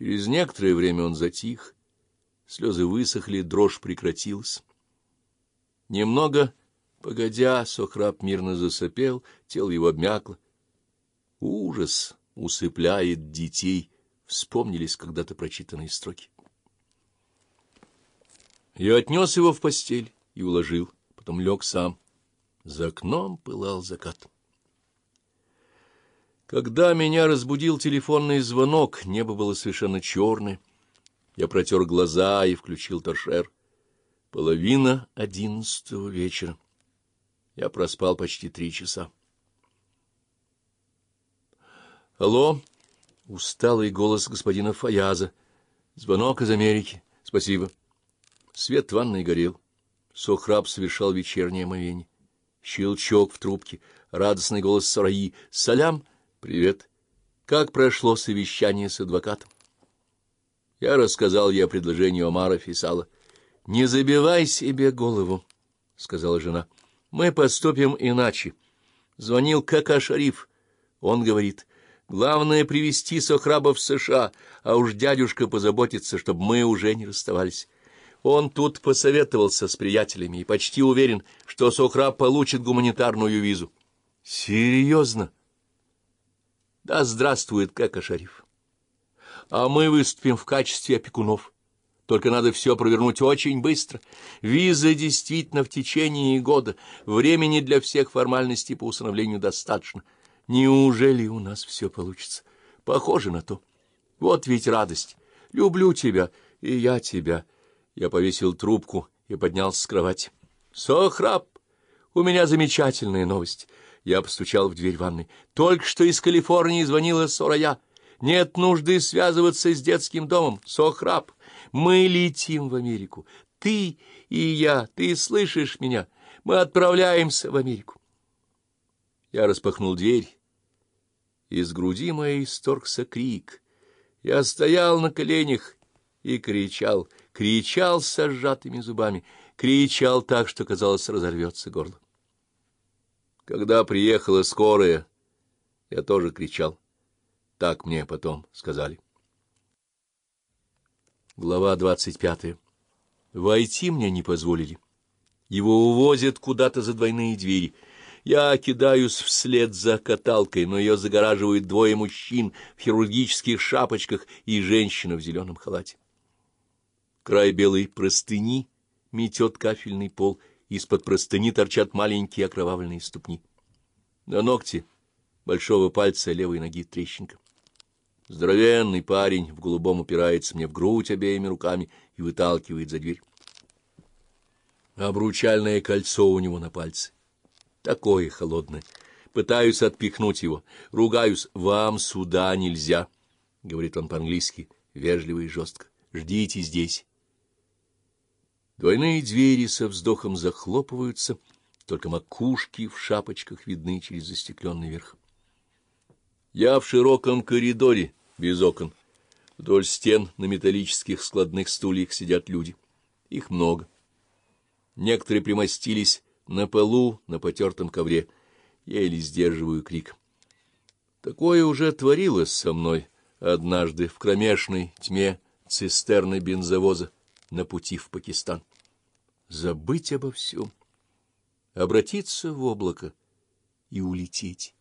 Через некоторое время он затих, слезы высохли, дрожь прекратилась. Немного погодя, Сохраб мирно засопел, тело его обмякло. Ужас усыпляет детей, вспомнились когда-то прочитанные строки. Я отнес его в постель и уложил, потом лег сам. За окном пылал закат. Когда меня разбудил телефонный звонок, небо было совершенно черное. Я протер глаза и включил торшер. Половина одиннадцатого вечера. Я проспал почти три часа. Алло, усталый голос господина Фаяза. Звонок из Америки. Спасибо. Свет в ванной горел. Сохраб совершал вечернее омовение. Щелчок в трубке, радостный голос Сараи. «Салям! Привет! Как прошло совещание с адвокатом?» Я рассказал ей о предложении Омара Фисала. «Не забивай себе голову», — сказала жена. «Мы поступим иначе. Звонил Кака Шариф. Он говорит, главное — привести Сохраба в США, а уж дядюшка позаботится, чтобы мы уже не расставались». Он тут посоветовался с приятелями и почти уверен, что Сохраб получит гуманитарную визу. Серьезно? Да здравствует Кэка Шариф. А мы выступим в качестве опекунов. Только надо все провернуть очень быстро. Виза действительно в течение года. Времени для всех формальностей по усыновлению достаточно. Неужели у нас все получится? Похоже на то. Вот ведь радость. Люблю тебя, и я тебя. Я повесил трубку и поднялся с кровати. «Сохраб, у меня замечательная новость». Я постучал в дверь ванной. «Только что из Калифорнии звонила Сорая. Нет нужды связываться с детским домом. Сохраб, мы летим в Америку. Ты и я, ты слышишь меня? Мы отправляемся в Америку». Я распахнул дверь. Из груди моей исторгся крик. Я стоял на коленях и кричал — кричал с сжатыми зубами, кричал так, что, казалось, разорвется горло. Когда приехала скорая, я тоже кричал. Так мне потом сказали. Глава двадцать пятая. Войти мне не позволили. Его увозят куда-то за двойные двери. Я кидаюсь вслед за каталкой, но ее загораживают двое мужчин в хирургических шапочках и женщина в зеленом халате. Край белой простыни метет кафельный пол, из-под простыни торчат маленькие окровавленные ступни. На ногте большого пальца левой ноги трещинка. Здоровенный парень в голубом упирается мне в грудь обеими руками и выталкивает за дверь. Обручальное кольцо у него на пальце. Такое холодное. Пытаюсь отпихнуть его. Ругаюсь. «Вам сюда нельзя», — говорит он по-английски, вежливо и жестко. «Ждите здесь». Двойные двери со вздохом захлопываются, только макушки в шапочках видны через застекленный верх. Я в широком коридоре, без окон. Вдоль стен на металлических складных стульях сидят люди. Их много. Некоторые примостились на полу, на потертом ковре. Еле сдерживаю крик. Такое уже творилось со мной однажды в кромешной тьме цистерны бензовоза на пути в Пакистан. Забыть обо всем, обратиться в облако и улететь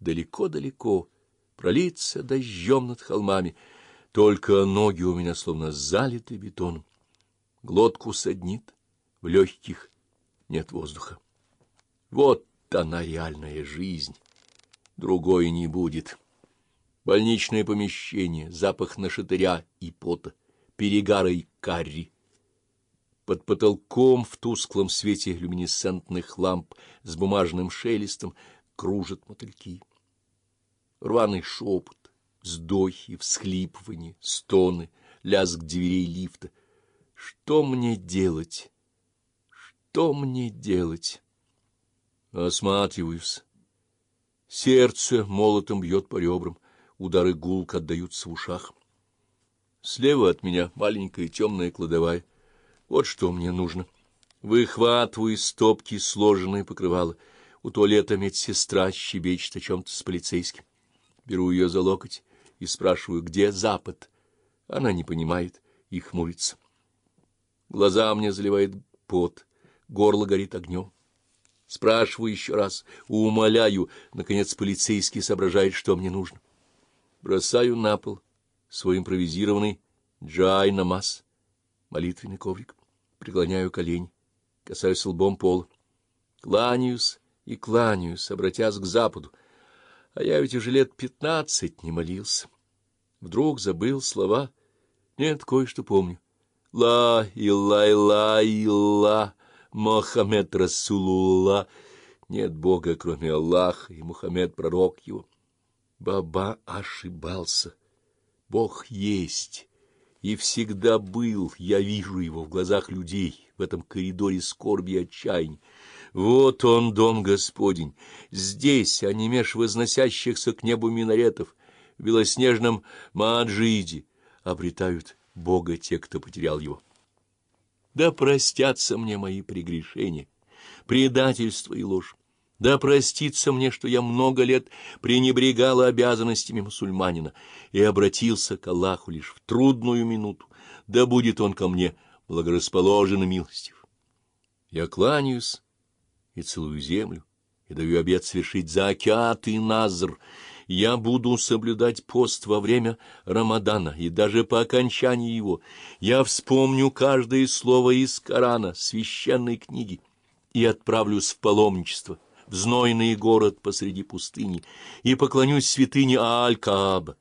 далеко-далеко, пролиться дождем над холмами. Только ноги у меня словно залиты бетоном. Глотку саднит, в легких нет воздуха. Вот она реальная жизнь, другой не будет. Больничное помещение, запах нашатыря и пота, перегара и карри — под потолком в тусклом свете люминесцентных ламп с бумажным шелестом кружат мотыльки. Рваный шепот, вздохи, всхлипывания, стоны, лязг дверей лифта. Что мне делать? Что мне делать? Осматриваюсь. Сердце молотом бьет по ребрам, удары гулко отдаются в ушах. Слева от меня маленькая темная кладовая. Вот что мне нужно. Выхватываю из стопки сложенное покрывало. У туалета медсестра щебечет о чем-то с полицейским. Беру ее за локоть и спрашиваю, где Запад. Она не понимает и хмурится. Глаза мне заливает пот, горло горит огнем. Спрашиваю еще раз, умоляю. Наконец полицейский соображает, что мне нужно. Бросаю на пол свой импровизированный джай намаз, молитвенный коврик. Преклоняю колени, касаюсь лбом пола. Кланяюсь и кланяюсь, обратясь к западу. А я ведь уже лет пятнадцать не молился. Вдруг забыл слова. Нет, кое-что помню. Ла, илла, илла, илла. Мохаммед Расулулла. Нет Бога, кроме Аллаха, и Мухаммед — пророк его. Баба ошибался. Бог есть и всегда был, я вижу его в глазах людей, в этом коридоре скорби и отчаяния. Вот он, дом Господень, здесь, а не меж возносящихся к небу минаретов, в белоснежном Маджиде, обретают Бога те, кто потерял его. Да простятся мне мои прегрешения, предательство и ложь. Да простится мне, что я много лет пренебрегала обязанностями мусульманина и обратился к Аллаху лишь в трудную минуту. Да будет он ко мне благорасположен и милостив. Я кланяюсь и целую землю, и даю обет свершить закят и назр, я буду соблюдать пост во время Рамадана и даже по окончании его. Я вспомню каждое слово из Корана, священной книги, и отправлюсь в паломничество, в знойный город посреди пустыни, и поклонюсь святыне Ааль-Кааба.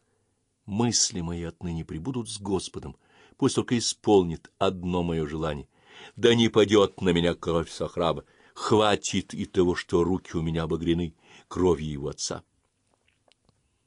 Мысли мои отныне прибудут с Господом, пусть только исполнит одно мое желание. Да не падет на меня кровь Сахраба, хватит и того, что руки у меня обогрены кровью его отца.